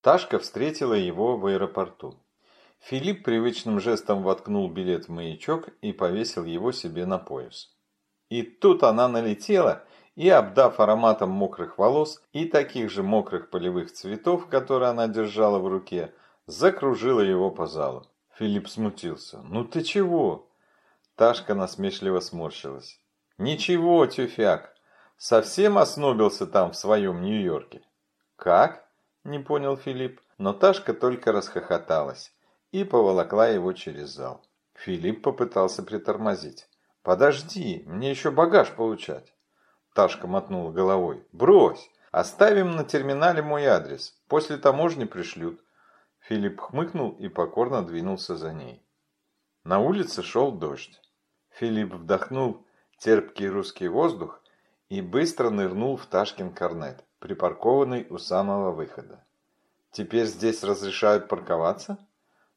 Ташка встретила его в аэропорту. Филипп привычным жестом воткнул билет в маячок и повесил его себе на пояс. И тут она налетела и, обдав ароматом мокрых волос и таких же мокрых полевых цветов, которые она держала в руке, закружила его по залу. Филипп смутился. «Ну ты чего?» Ташка насмешливо сморщилась. «Ничего, тюфяк, совсем оснобился там в своем Нью-Йорке». «Как?» – не понял Филипп, но Ташка только расхохоталась и поволокла его через зал. Филипп попытался притормозить. «Подожди, мне еще багаж получать». Ташка мотнула головой. «Брось, оставим на терминале мой адрес, после таможни пришлют». Филипп хмыкнул и покорно двинулся за ней. На улице шел дождь. Филипп вдохнул терпкий русский воздух и быстро нырнул в Ташкин корнет, припаркованный у самого выхода. «Теперь здесь разрешают парковаться?»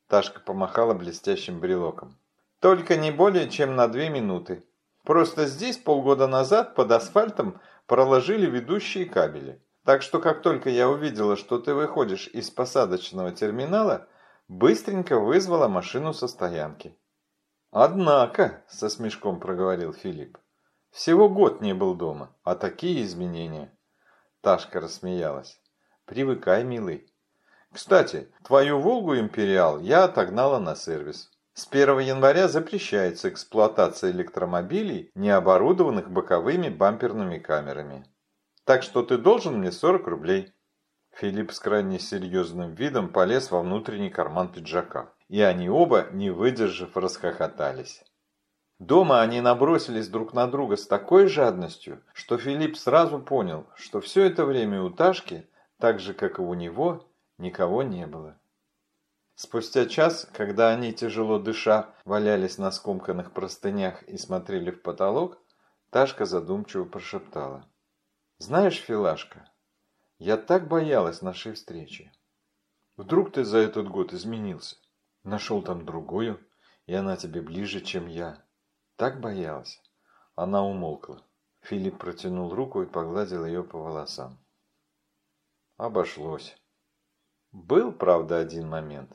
Ташка помахала блестящим брелоком. «Только не более чем на две минуты. Просто здесь полгода назад под асфальтом проложили ведущие кабели. Так что как только я увидела, что ты выходишь из посадочного терминала, быстренько вызвала машину со стоянки». «Однако», – со смешком проговорил Филипп, – «всего год не был дома, а такие изменения». Ташка рассмеялась. «Привыкай, милый. Кстати, твою «Волгу Империал» я отогнала на сервис. С 1 января запрещается эксплуатация электромобилей, не оборудованных боковыми бамперными камерами. Так что ты должен мне 40 рублей». Филипп с крайне серьезным видом полез во внутренний карман пиджака и они оба, не выдержав, расхохотались. Дома они набросились друг на друга с такой жадностью, что Филипп сразу понял, что все это время у Ташки, так же как и у него, никого не было. Спустя час, когда они, тяжело дыша, валялись на скомканных простынях и смотрели в потолок, Ташка задумчиво прошептала. «Знаешь, Филашка, я так боялась нашей встречи. Вдруг ты за этот год изменился?» Нашел там другую, и она тебе ближе, чем я. Так боялась. Она умолкла. Филипп протянул руку и погладил ее по волосам. Обошлось. Был, правда, один момент.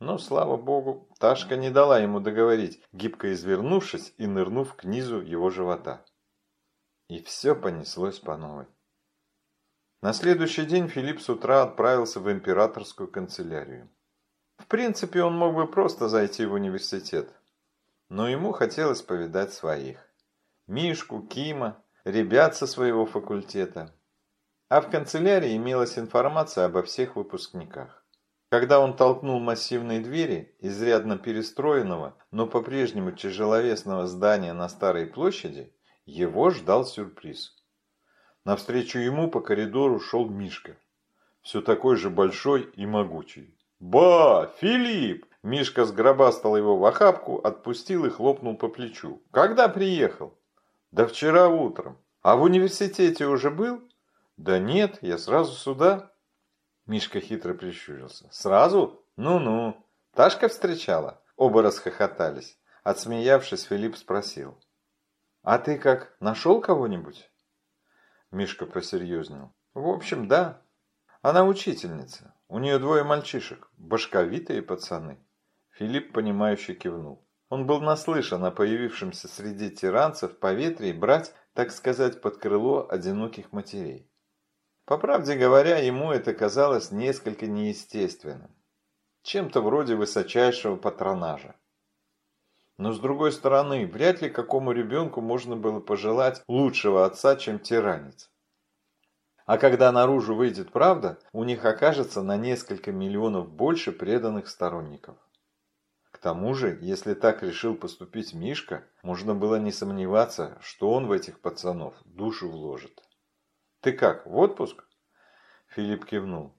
Но, слава богу, Ташка не дала ему договорить, гибко извернувшись и нырнув к низу его живота. И все понеслось по новой. На следующий день Филипп с утра отправился в императорскую канцелярию. В принципе, он мог бы просто зайти в университет. Но ему хотелось повидать своих. Мишку, Кима, ребят со своего факультета. А в канцелярии имелась информация обо всех выпускниках. Когда он толкнул массивные двери, изрядно перестроенного, но по-прежнему тяжеловесного здания на Старой площади, его ждал сюрприз. Навстречу ему по коридору шел Мишка, все такой же большой и могучий. «Ба, Филипп!» Мишка сгробастал его в охапку, отпустил и хлопнул по плечу. «Когда приехал?» «Да вчера утром. А в университете уже был?» «Да нет, я сразу сюда». Мишка хитро прищурился. «Сразу? Ну-ну. Ташка встречала?» Оба расхохотались. Отсмеявшись, Филипп спросил. «А ты как, нашел кого-нибудь?» Мишка посерьезнел. «В общем, да. Она учительница. У нее двое мальчишек, башковитые пацаны. Филипп, понимающе кивнул. Он был наслышан о появившемся среди тиранцев поветрии брать, так сказать, под крыло одиноких матерей. По правде говоря, ему это казалось несколько неестественным. Чем-то вроде высочайшего патронажа. Но с другой стороны, вряд ли какому ребенку можно было пожелать лучшего отца, чем тиранец. А когда наружу выйдет правда, у них окажется на несколько миллионов больше преданных сторонников. Тому же, если так решил поступить Мишка, можно было не сомневаться, что он в этих пацанов душу вложит. «Ты как, в отпуск?» Филипп кивнул.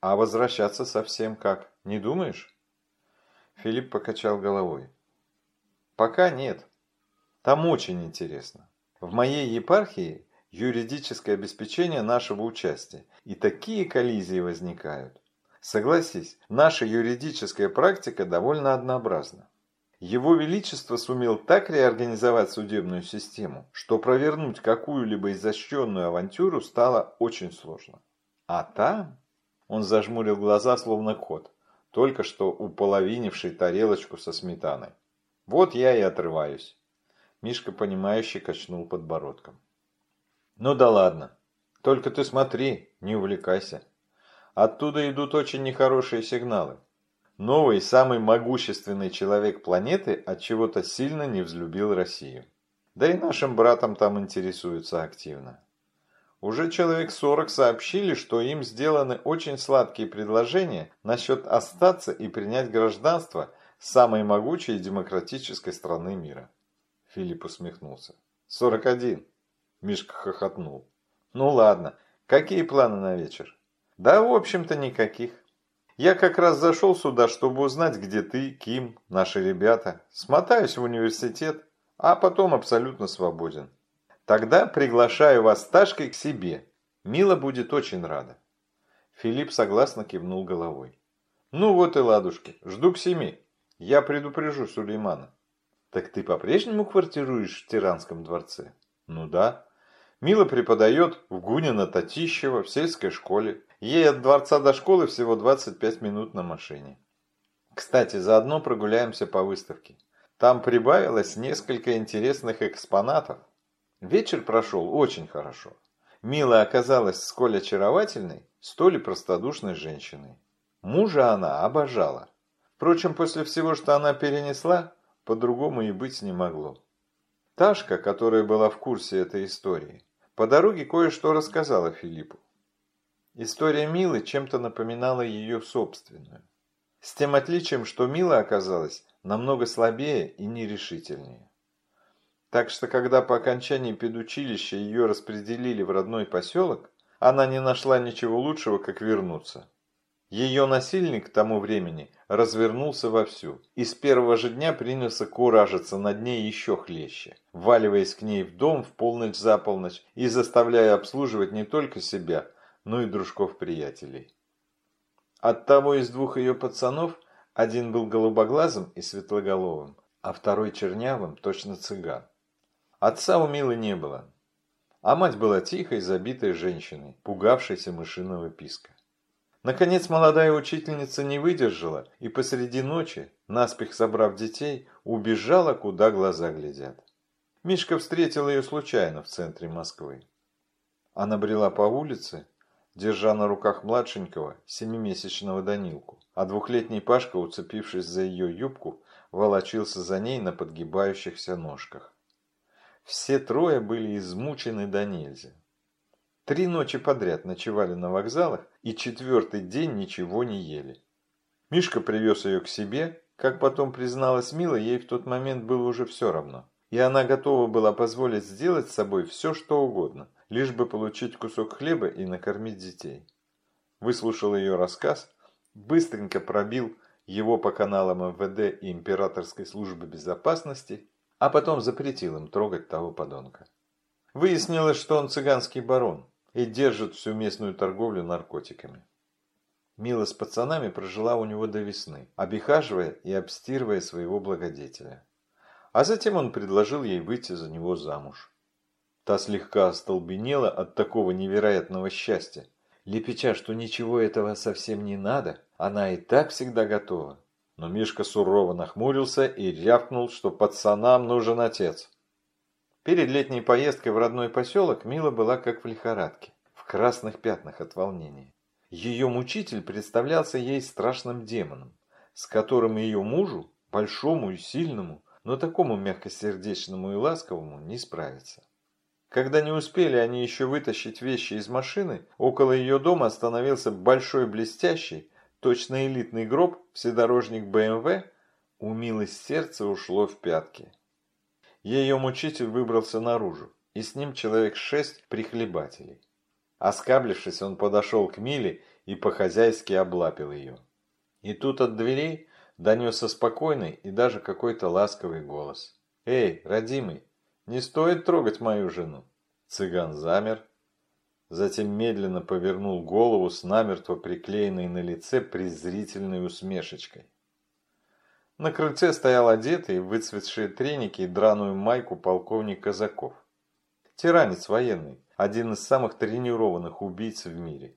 «А возвращаться совсем как, не думаешь?» Филипп покачал головой. «Пока нет. Там очень интересно. В моей епархии юридическое обеспечение нашего участия. И такие коллизии возникают. Согласись, наша юридическая практика довольно однообразна. Его Величество сумел так реорганизовать судебную систему, что провернуть какую-либо изощренную авантюру стало очень сложно. А там... Он зажмурил глаза, словно кот, только что уполовинивший тарелочку со сметаной. Вот я и отрываюсь. Мишка, понимающе качнул подбородком. Ну да ладно. Только ты смотри, не увлекайся. Оттуда идут очень нехорошие сигналы. Новый, самый могущественный человек планеты от чего-то сильно не взлюбил Россию. Да и нашим братам там интересуются активно. Уже человек 40 сообщили, что им сделаны очень сладкие предложения насчет остаться и принять гражданство самой могучей демократической страны мира. Филипп усмехнулся. 41. Мишка хохотнул. Ну ладно, какие планы на вечер? Да, в общем-то, никаких. Я как раз зашел сюда, чтобы узнать, где ты, Ким, наши ребята. Смотаюсь в университет, а потом абсолютно свободен. Тогда приглашаю вас с Ташкой к себе. Мила будет очень рада. Филипп согласно кивнул головой. Ну вот и ладушки, жду к семи. Я предупрежу Сулеймана. Так ты по-прежнему квартируешь в Тиранском дворце? Ну да. Мила преподает в Гунина Татищева в сельской школе. Ей от дворца до школы всего 25 минут на машине. Кстати, заодно прогуляемся по выставке. Там прибавилось несколько интересных экспонатов. Вечер прошел очень хорошо. Мила оказалась сколь очаровательной, столь и простодушной женщиной. Мужа она обожала. Впрочем, после всего, что она перенесла, по-другому и быть не могло. Ташка, которая была в курсе этой истории, по дороге кое-что рассказала Филиппу. История Милы чем-то напоминала ее собственную. С тем отличием, что Мила оказалась намного слабее и нерешительнее. Так что, когда по окончании педучилища ее распределили в родной поселок, она не нашла ничего лучшего, как вернуться. Ее насильник к тому времени развернулся вовсю и с первого же дня принялся куражиться над ней еще хлеще, валиваясь к ней в дом в полночь за полночь и заставляя обслуживать не только себя, ну и дружков-приятелей. От того из двух ее пацанов один был голубоглазым и светлоголовым, а второй чернявым, точно цыган. Отца у Милы не было, а мать была тихой, забитой женщиной, пугавшейся мышиного писка. Наконец молодая учительница не выдержала и посреди ночи, наспех собрав детей, убежала, куда глаза глядят. Мишка встретил ее случайно в центре Москвы. Она брела по улице, держа на руках младшенького, семимесячного Данилку, а двухлетний Пашка, уцепившись за ее юбку, волочился за ней на подгибающихся ножках. Все трое были измучены до нельзя. Три ночи подряд ночевали на вокзалах и четвертый день ничего не ели. Мишка привез ее к себе, как потом призналась Мила, ей в тот момент было уже все равно. И она готова была позволить сделать с собой все, что угодно – лишь бы получить кусок хлеба и накормить детей. Выслушал ее рассказ, быстренько пробил его по каналам МВД и Императорской службы безопасности, а потом запретил им трогать того подонка. Выяснилось, что он цыганский барон и держит всю местную торговлю наркотиками. Мила с пацанами прожила у него до весны, обихаживая и обстирывая своего благодетеля. А затем он предложил ей выйти за него замуж. Та слегка остолбенела от такого невероятного счастья. Лепеча, что ничего этого совсем не надо, она и так всегда готова. Но Мишка сурово нахмурился и рявкнул, что пацанам нужен отец. Перед летней поездкой в родной поселок Мила была как в лихорадке, в красных пятнах от волнения. Ее мучитель представлялся ей страшным демоном, с которым ее мужу, большому и сильному, но такому мягкосердечному и ласковому, не справиться. Когда не успели они еще вытащить вещи из машины, около ее дома остановился большой блестящий, точно элитный гроб, вседорожник БМВ, у Милы сердце ушло в пятки. Ее мучитель выбрался наружу, и с ним человек шесть прихлебателей. Оскаблившись, он подошел к Миле и по-хозяйски облапил ее. И тут от дверей донесся спокойный и даже какой-то ласковый голос. «Эй, родимый, не стоит трогать мою жену. Цыган замер, затем медленно повернул голову с намертво приклеенной на лице презрительной усмешечкой. На крыльце стоял одетый выцветшие треники и драную майку полковник Казаков. Тиранец военный, один из самых тренированных убийц в мире.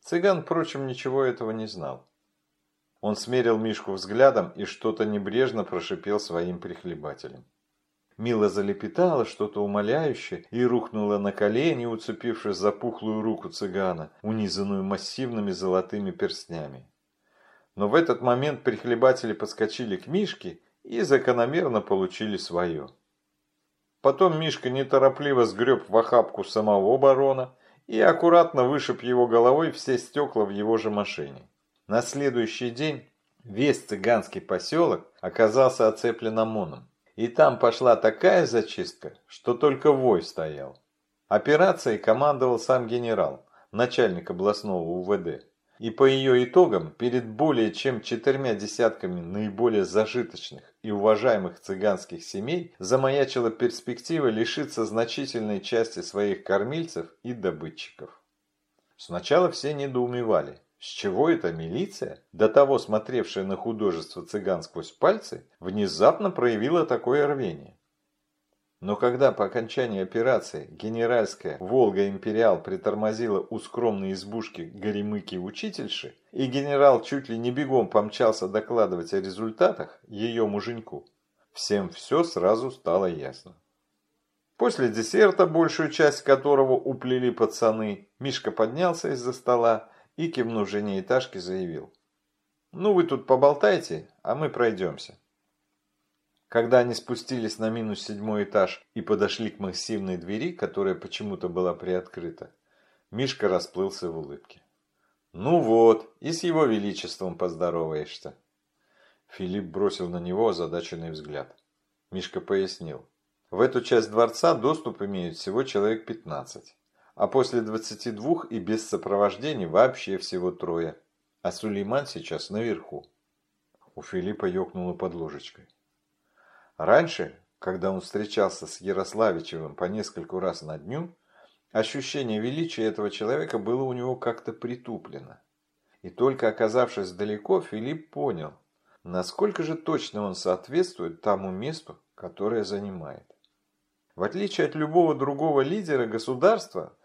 Цыган, впрочем, ничего этого не знал. Он смерил Мишку взглядом и что-то небрежно прошипел своим прихлебателем. Мила залепетала что-то умоляющее и рухнула на колени, уцепившись за пухлую руку цыгана, унизанную массивными золотыми перстнями. Но в этот момент прихлебатели подскочили к Мишке и закономерно получили свое. Потом Мишка неторопливо сгреб в охапку самого барона и аккуратно вышиб его головой все стекла в его же машине. На следующий день весь цыганский поселок оказался оцеплен ОМОНом. И там пошла такая зачистка, что только вой стоял. Операцией командовал сам генерал, начальник областного УВД. И по ее итогам перед более чем четырьмя десятками наиболее зажиточных и уважаемых цыганских семей замаячила перспектива лишиться значительной части своих кормильцев и добытчиков. Сначала все недоумевали, с чего эта милиция, до того смотревшая на художество цыган сквозь пальцы, внезапно проявила такое рвение? Но когда по окончании операции генеральская «Волга-Империал» притормозила у скромной избушки горемыки-учительши, и генерал чуть ли не бегом помчался докладывать о результатах ее муженьку, всем все сразу стало ясно. После десерта, большую часть которого уплели пацаны, Мишка поднялся из-за стола и, кивнув жене этажки, заявил. «Ну, вы тут поболтайте, а мы пройдемся». Когда они спустились на минус седьмой этаж и подошли к массивной двери, которая почему-то была приоткрыта, Мишка расплылся в улыбке. «Ну вот, и с его величеством поздороваешься». Филипп бросил на него озадаченный взгляд. Мишка пояснил. В эту часть дворца доступ имеют всего человек пятнадцать а после 22 и без сопровождения вообще всего трое. А Сулейман сейчас наверху. У Филиппа ёкнуло под ложечкой. Раньше, когда он встречался с Ярославичевым по нескольку раз на дню, ощущение величия этого человека было у него как-то притуплено. И только оказавшись далеко, Филипп понял, насколько же точно он соответствует тому месту, которое занимает. В отличие от любого другого лидера государства,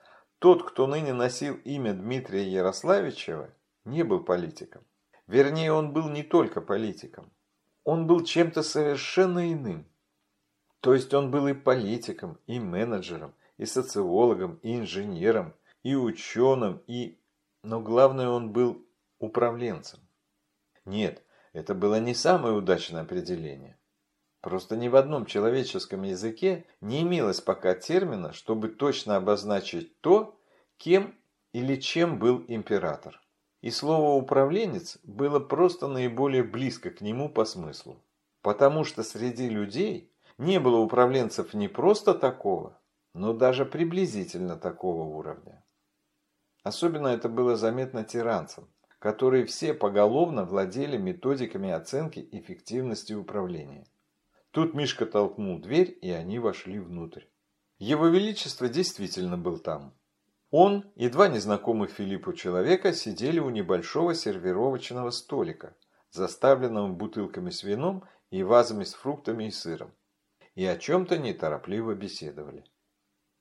тот, кто ныне носил имя Дмитрия Ярославичева, не был политиком. Вернее, он был не только политиком. Он был чем-то совершенно иным. То есть он был и политиком, и менеджером, и социологом, и инженером, и ученым, и... Но главное, он был управленцем. Нет, это было не самое удачное определение. Просто ни в одном человеческом языке не имелось пока термина, чтобы точно обозначить то, кем или чем был император. И слово «управленец» было просто наиболее близко к нему по смыслу. Потому что среди людей не было управленцев не просто такого, но даже приблизительно такого уровня. Особенно это было заметно тиранцам, которые все поголовно владели методиками оценки эффективности управления. Тут Мишка толкнул дверь, и они вошли внутрь. Его Величество действительно был там. Он и два незнакомых Филиппу человека сидели у небольшого сервировочного столика, заставленного бутылками с вином и вазами с фруктами и сыром, и о чем-то неторопливо беседовали.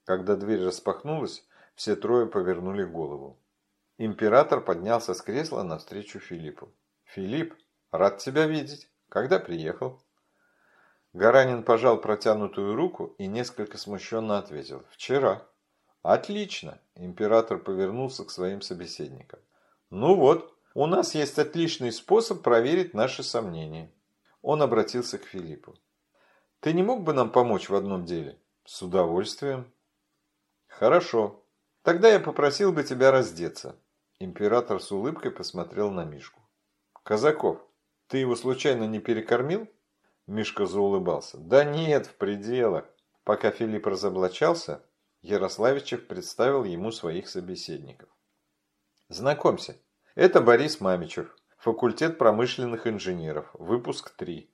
Когда дверь распахнулась, все трое повернули голову. Император поднялся с кресла навстречу Филиппу. «Филипп, рад тебя видеть. Когда приехал?» Гаранин пожал протянутую руку и несколько смущенно ответил. «Вчера». «Отлично!» – император повернулся к своим собеседникам. «Ну вот, у нас есть отличный способ проверить наши сомнения». Он обратился к Филиппу. «Ты не мог бы нам помочь в одном деле?» «С удовольствием». «Хорошо. Тогда я попросил бы тебя раздеться». Император с улыбкой посмотрел на Мишку. «Казаков, ты его случайно не перекормил?» Мишка заулыбался. Да нет, в пределах. Пока Филипп разоблачался, Ярославичев представил ему своих собеседников. Знакомься, это Борис Мамичев, факультет промышленных инженеров, выпуск 3.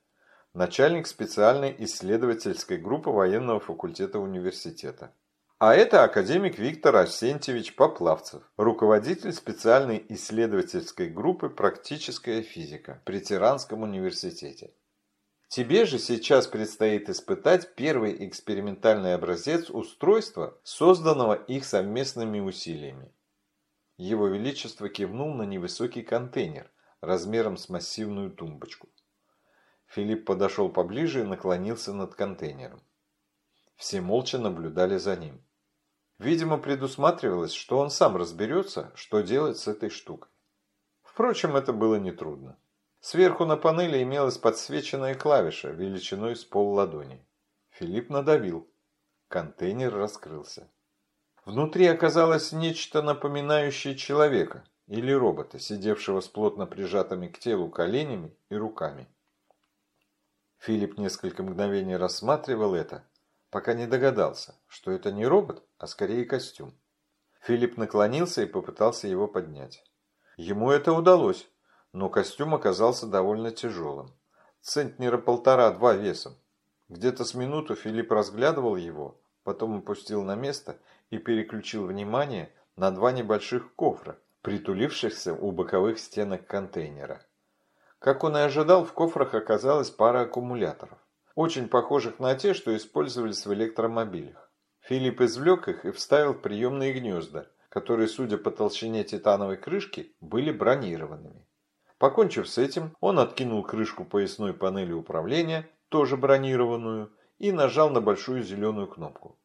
Начальник специальной исследовательской группы военного факультета университета. А это академик Виктор Арсентьевич Поплавцев, руководитель специальной исследовательской группы «Практическая физика» при Тиранском университете. Тебе же сейчас предстоит испытать первый экспериментальный образец устройства, созданного их совместными усилиями. Его Величество кивнул на невысокий контейнер размером с массивную тумбочку. Филипп подошел поближе и наклонился над контейнером. Все молча наблюдали за ним. Видимо, предусматривалось, что он сам разберется, что делать с этой штукой. Впрочем, это было нетрудно. Сверху на панели имелась подсвеченная клавиша величиной с пол ладони. Филипп надавил. Контейнер раскрылся. Внутри оказалось нечто напоминающее человека или робота, сидевшего с плотно прижатыми к телу коленями и руками. Филипп несколько мгновений рассматривал это, пока не догадался, что это не робот, а скорее костюм. Филипп наклонился и попытался его поднять. Ему это удалось, но костюм оказался довольно тяжелым. Центнера полтора-два весом. Где-то с минуту Филипп разглядывал его, потом опустил на место и переключил внимание на два небольших кофра, притулившихся у боковых стенок контейнера. Как он и ожидал, в кофрах оказалась пара аккумуляторов, очень похожих на те, что использовались в электромобилях. Филипп извлек их и вставил в приемные гнезда, которые, судя по толщине титановой крышки, были бронированными. Покончив с этим, он откинул крышку поясной панели управления, тоже бронированную, и нажал на большую зеленую кнопку.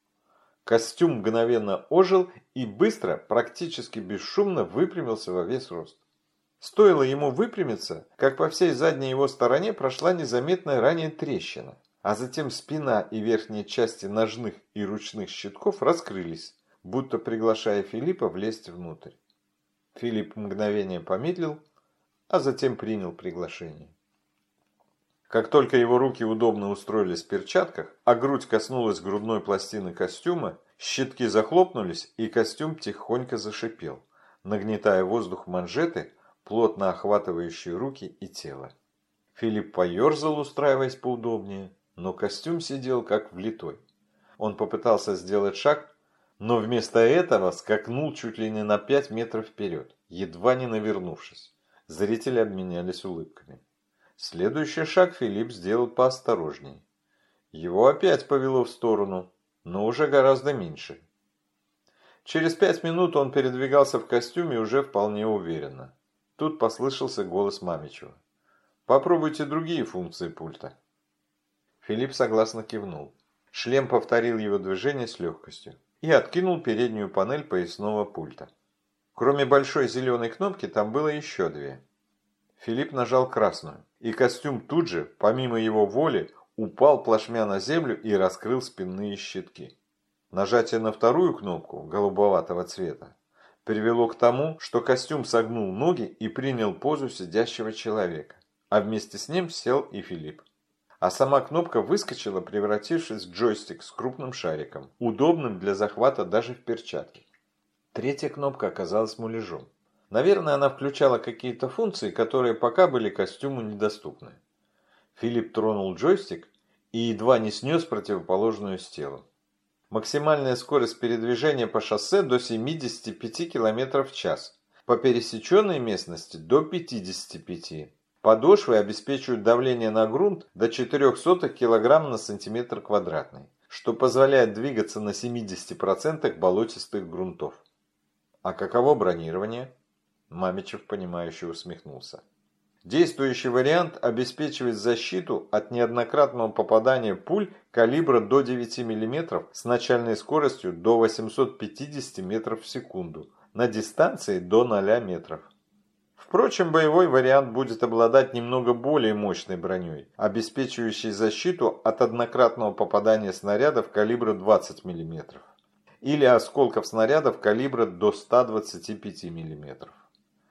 Костюм мгновенно ожил и быстро, практически бесшумно выпрямился во весь рост. Стоило ему выпрямиться, как по всей задней его стороне прошла незаметная ранее трещина, а затем спина и верхние части ножных и ручных щитков раскрылись, будто приглашая Филиппа влезть внутрь. Филипп мгновение помедлил, а затем принял приглашение. Как только его руки удобно устроились в перчатках, а грудь коснулась грудной пластины костюма, щитки захлопнулись и костюм тихонько зашипел, нагнетая воздух манжеты, плотно охватывающие руки и тело. Филипп поерзал, устраиваясь поудобнее, но костюм сидел как влитой. Он попытался сделать шаг, но вместо этого скакнул чуть ли не на пять метров вперед, едва не навернувшись. Зрители обменялись улыбками. Следующий шаг Филипп сделал поосторожней. Его опять повело в сторону, но уже гораздо меньше. Через пять минут он передвигался в костюме уже вполне уверенно. Тут послышался голос Мамичева. «Попробуйте другие функции пульта». Филипп согласно кивнул. Шлем повторил его движение с легкостью и откинул переднюю панель поясного пульта. Кроме большой зеленой кнопки, там было еще две. Филипп нажал красную, и костюм тут же, помимо его воли, упал плашмя на землю и раскрыл спинные щитки. Нажатие на вторую кнопку, голубоватого цвета, привело к тому, что костюм согнул ноги и принял позу сидящего человека, а вместе с ним сел и Филипп а сама кнопка выскочила, превратившись в джойстик с крупным шариком, удобным для захвата даже в перчатке. Третья кнопка оказалась муляжом. Наверное, она включала какие-то функции, которые пока были костюму недоступны. Филипп тронул джойстик и едва не снес противоположную стелу. Максимальная скорость передвижения по шоссе до 75 км в час, по пересеченной местности до 55 Подошвы обеспечивают давление на грунт до 0,04 кг на сантиметр квадратный, что позволяет двигаться на 70% болотистых грунтов. А каково бронирование? Мамичев, понимающе усмехнулся. Действующий вариант обеспечивает защиту от неоднократного попадания пуль калибра до 9 мм с начальной скоростью до 850 метров в секунду на дистанции до 0 метров. Впрочем, боевой вариант будет обладать немного более мощной броней, обеспечивающей защиту от однократного попадания снарядов калибра 20 мм или осколков снарядов калибра до 125 мм.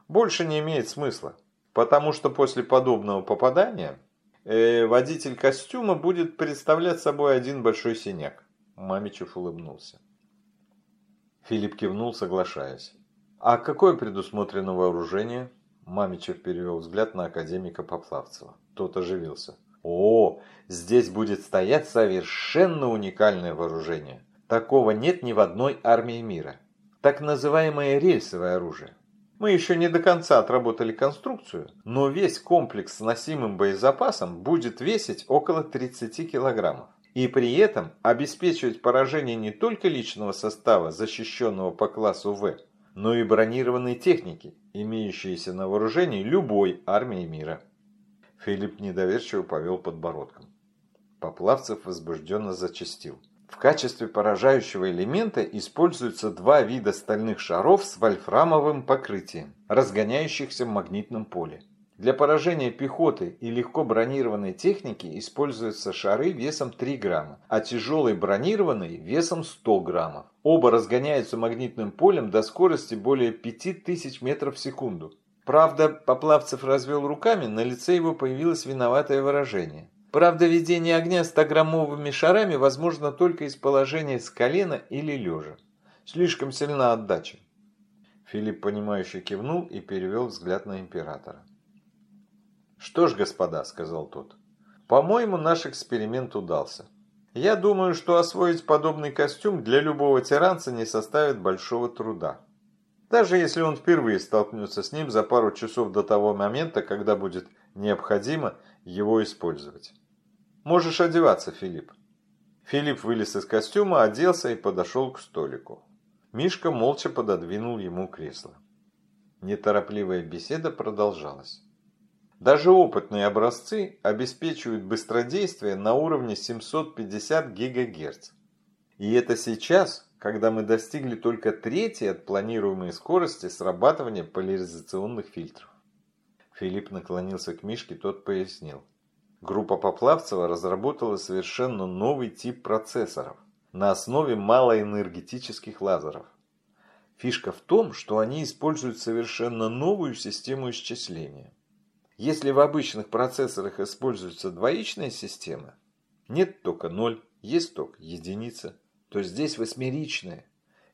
Больше не имеет смысла, потому что после подобного попадания э, водитель костюма будет представлять собой один большой синяк. Мамичев улыбнулся. Филипп кивнул, соглашаясь. А какое предусмотрено вооружение? Мамичев перевел взгляд на академика Поплавцева. Тот оживился. О, здесь будет стоять совершенно уникальное вооружение. Такого нет ни в одной армии мира. Так называемое рельсовое оружие. Мы еще не до конца отработали конструкцию, но весь комплекс с носимым боезапасом будет весить около 30 килограммов. И при этом обеспечивать поражение не только личного состава, защищенного по классу В, но и бронированной техники, имеющейся на вооружении любой армии мира. Филипп недоверчиво повел подбородком. Поплавцев возбужденно зачастил. В качестве поражающего элемента используются два вида стальных шаров с вольфрамовым покрытием, разгоняющихся в магнитном поле. Для поражения пехоты и легко бронированной техники используются шары весом 3 грамма, а тяжелые бронированные весом 100 граммов. Оба разгоняются магнитным полем до скорости более 5000 метров в секунду. Правда, Поплавцев развел руками, на лице его появилось виноватое выражение. Правда, ведение огня 100-граммовыми шарами возможно только из положения с колена или лежа. Слишком сильна отдача. Филипп, понимающе кивнул и перевел взгляд на императора. «Что ж, господа», — сказал тот, — «по-моему, наш эксперимент удался. Я думаю, что освоить подобный костюм для любого тиранца не составит большого труда. Даже если он впервые столкнется с ним за пару часов до того момента, когда будет необходимо его использовать. Можешь одеваться, Филипп». Филипп вылез из костюма, оделся и подошел к столику. Мишка молча пододвинул ему кресло. Неторопливая беседа продолжалась. Даже опытные образцы обеспечивают быстродействие на уровне 750 ГГц. И это сейчас, когда мы достигли только третьей от планируемой скорости срабатывания поляризационных фильтров. Филипп наклонился к Мишке, тот пояснил. Группа Поплавцева разработала совершенно новый тип процессоров на основе малоэнергетических лазеров. Фишка в том, что они используют совершенно новую систему исчисления. Если в обычных процессорах используется двоичная система, нет тока 0, есть ток единица, то здесь восьмеричная.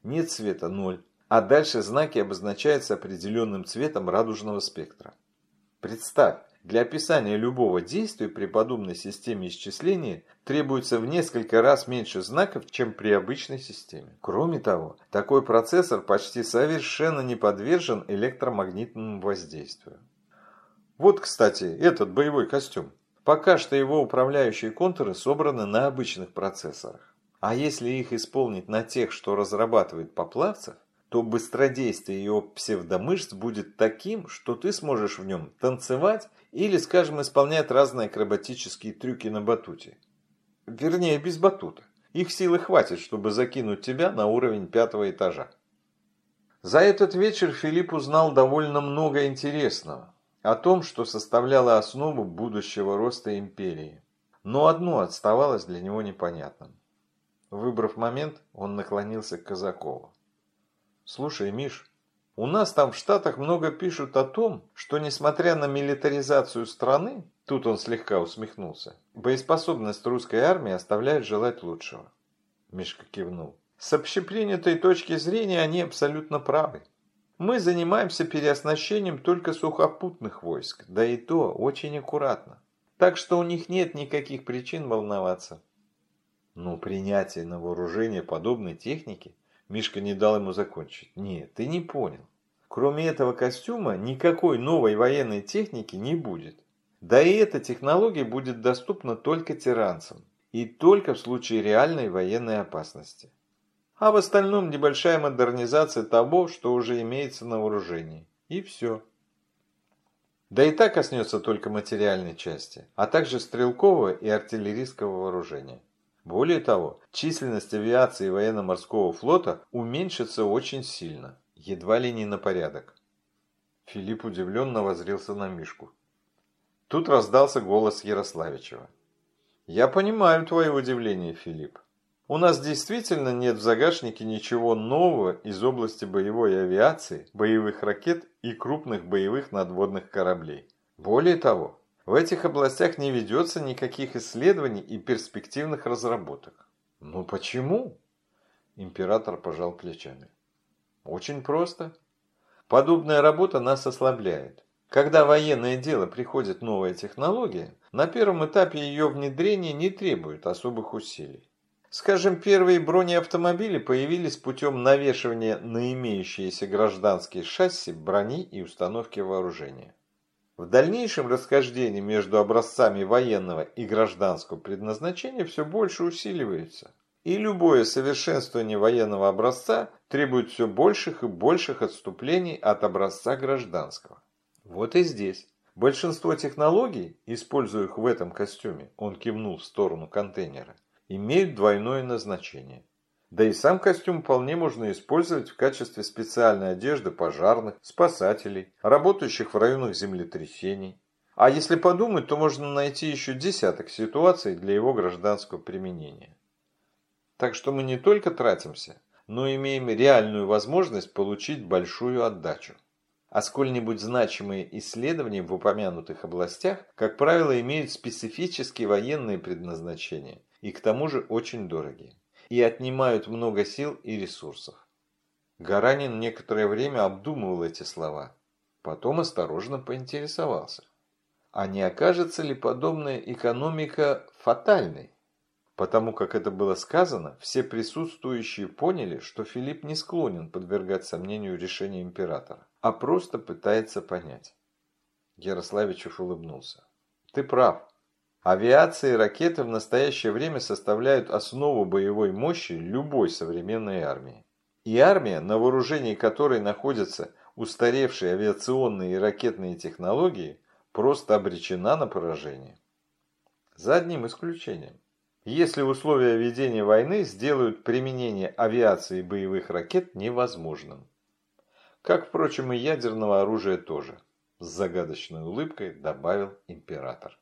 Нет цвета 0, а дальше знаки обозначаются определенным цветом радужного спектра. Представь, для описания любого действия при подобной системе исчисления требуется в несколько раз меньше знаков, чем при обычной системе. Кроме того, такой процессор почти совершенно не подвержен электромагнитному воздействию. Вот, кстати, этот боевой костюм. Пока что его управляющие контуры собраны на обычных процессорах. А если их исполнить на тех, что разрабатывает Поплавцев, то быстродействие его псевдомышц будет таким, что ты сможешь в нем танцевать или, скажем, исполнять разные акробатические трюки на батуте. Вернее, без батута. Их силы хватит, чтобы закинуть тебя на уровень пятого этажа. За этот вечер Филипп узнал довольно много интересного о том, что составляло основу будущего роста империи. Но одно оставалось для него непонятным. Выбрав момент, он наклонился к Казакову. «Слушай, Миш, у нас там в Штатах много пишут о том, что несмотря на милитаризацию страны, тут он слегка усмехнулся, боеспособность русской армии оставляет желать лучшего». Мишка кивнул. «С общепринятой точки зрения они абсолютно правы. Мы занимаемся переоснащением только сухопутных войск, да и то очень аккуратно. Так что у них нет никаких причин волноваться. Но принятие на вооружение подобной техники Мишка не дал ему закончить. Нет, ты не понял. Кроме этого костюма никакой новой военной техники не будет. Да и эта технология будет доступна только тиранцам. И только в случае реальной военной опасности а в остальном небольшая модернизация того, что уже имеется на вооружении. И все. Да и так коснется только материальной части, а также стрелкового и артиллерийского вооружения. Более того, численность авиации военно-морского флота уменьшится очень сильно, едва ли не на порядок. Филипп удивленно возрился на Мишку. Тут раздался голос Ярославичева. «Я понимаю твое удивление, Филипп. У нас действительно нет в загашнике ничего нового из области боевой авиации, боевых ракет и крупных боевых надводных кораблей. Более того, в этих областях не ведется никаких исследований и перспективных разработок. Ну почему? Император пожал плечами. Очень просто. Подобная работа нас ослабляет. Когда военное дело приходит новая технология, на первом этапе ее внедрения не требует особых усилий. Скажем, первые бронеавтомобили появились путем навешивания на имеющиеся гражданские шасси, брони и установки вооружения. В дальнейшем расхождение между образцами военного и гражданского предназначения все больше усиливается. И любое совершенствование военного образца требует все больших и больших отступлений от образца гражданского. Вот и здесь. Большинство технологий, используемых в этом костюме, он кивнул в сторону контейнера, имеют двойное назначение. Да и сам костюм вполне можно использовать в качестве специальной одежды пожарных, спасателей, работающих в районах землетрясений. А если подумать, то можно найти еще десяток ситуаций для его гражданского применения. Так что мы не только тратимся, но имеем реальную возможность получить большую отдачу. А сколь-нибудь значимые исследования в упомянутых областях, как правило, имеют специфические военные предназначения и к тому же очень дорогие. И отнимают много сил и ресурсов. Гаранин некоторое время обдумывал эти слова. Потом осторожно поинтересовался. А не окажется ли подобная экономика фатальной? Потому как это было сказано, все присутствующие поняли, что Филипп не склонен подвергать сомнению решение императора, а просто пытается понять. Ярославичев улыбнулся. Ты прав. Авиация и ракеты в настоящее время составляют основу боевой мощи любой современной армии. И армия, на вооружении которой находятся устаревшие авиационные и ракетные технологии, просто обречена на поражение. За одним исключением если условия ведения войны сделают применение авиации и боевых ракет невозможным. Как, впрочем, и ядерного оружия тоже, с загадочной улыбкой добавил император.